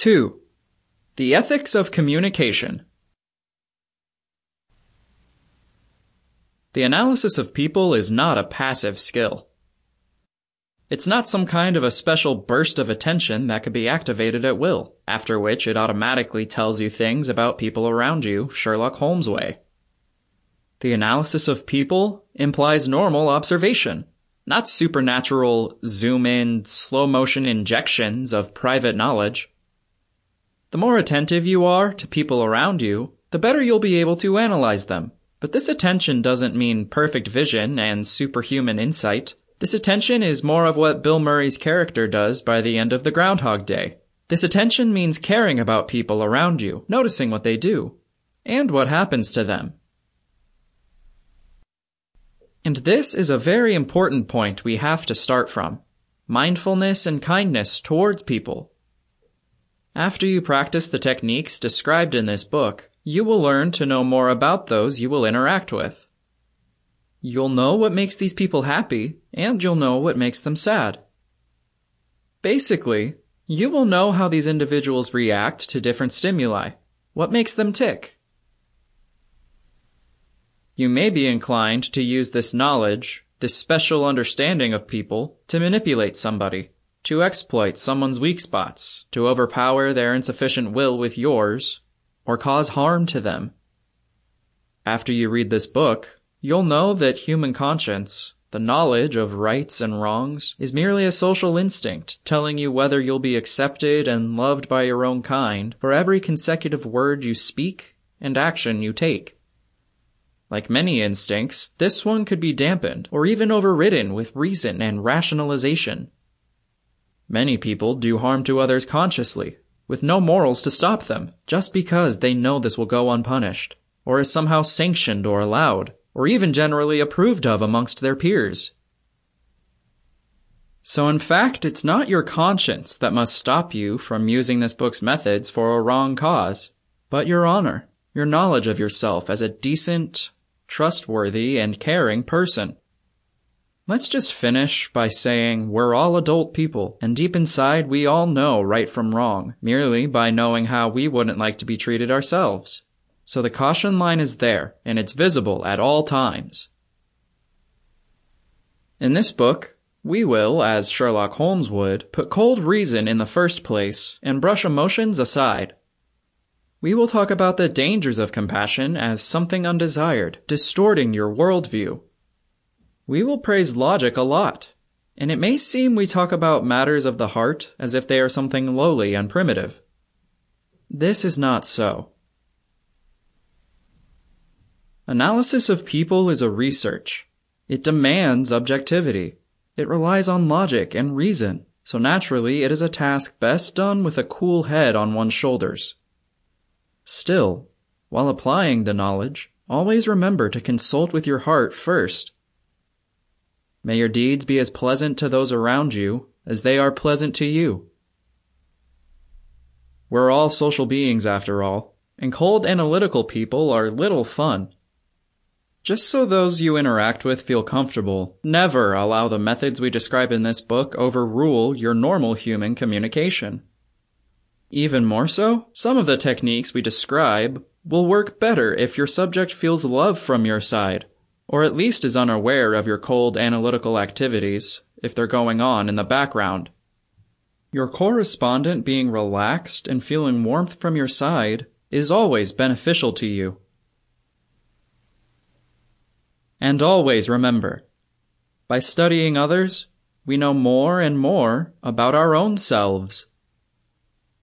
2. The Ethics of Communication. The analysis of people is not a passive skill. It's not some kind of a special burst of attention that could be activated at will, after which it automatically tells you things about people around you Sherlock Holmes way. The analysis of people implies normal observation, not supernatural zoom in, slow motion injections of private knowledge. The more attentive you are to people around you, the better you'll be able to analyze them. But this attention doesn't mean perfect vision and superhuman insight. This attention is more of what Bill Murray's character does by the end of the Groundhog Day. This attention means caring about people around you, noticing what they do, and what happens to them. And this is a very important point we have to start from. Mindfulness and kindness towards people. After you practice the techniques described in this book, you will learn to know more about those you will interact with. You'll know what makes these people happy, and you'll know what makes them sad. Basically, you will know how these individuals react to different stimuli, what makes them tick. You may be inclined to use this knowledge, this special understanding of people, to manipulate somebody to exploit someone's weak spots, to overpower their insufficient will with yours, or cause harm to them. After you read this book, you'll know that human conscience, the knowledge of rights and wrongs, is merely a social instinct telling you whether you'll be accepted and loved by your own kind for every consecutive word you speak and action you take. Like many instincts, this one could be dampened or even overridden with reason and rationalization. Many people do harm to others consciously, with no morals to stop them, just because they know this will go unpunished, or is somehow sanctioned or allowed, or even generally approved of amongst their peers. So in fact, it's not your conscience that must stop you from using this book's methods for a wrong cause, but your honor, your knowledge of yourself as a decent, trustworthy, and caring person. Let's just finish by saying we're all adult people, and deep inside we all know right from wrong, merely by knowing how we wouldn't like to be treated ourselves. So the caution line is there, and it's visible at all times. In this book, we will, as Sherlock Holmes would, put cold reason in the first place and brush emotions aside. We will talk about the dangers of compassion as something undesired, distorting your worldview we will praise logic a lot, and it may seem we talk about matters of the heart as if they are something lowly and primitive. This is not so. Analysis of people is a research. It demands objectivity. It relies on logic and reason, so naturally it is a task best done with a cool head on one's shoulders. Still, while applying the knowledge, always remember to consult with your heart first May your deeds be as pleasant to those around you as they are pleasant to you. We're all social beings after all, and cold analytical people are little fun. Just so those you interact with feel comfortable, never allow the methods we describe in this book overrule your normal human communication. Even more so, some of the techniques we describe will work better if your subject feels love from your side or at least is unaware of your cold analytical activities, if they're going on in the background. Your correspondent being relaxed and feeling warmth from your side is always beneficial to you. And always remember, by studying others, we know more and more about our own selves.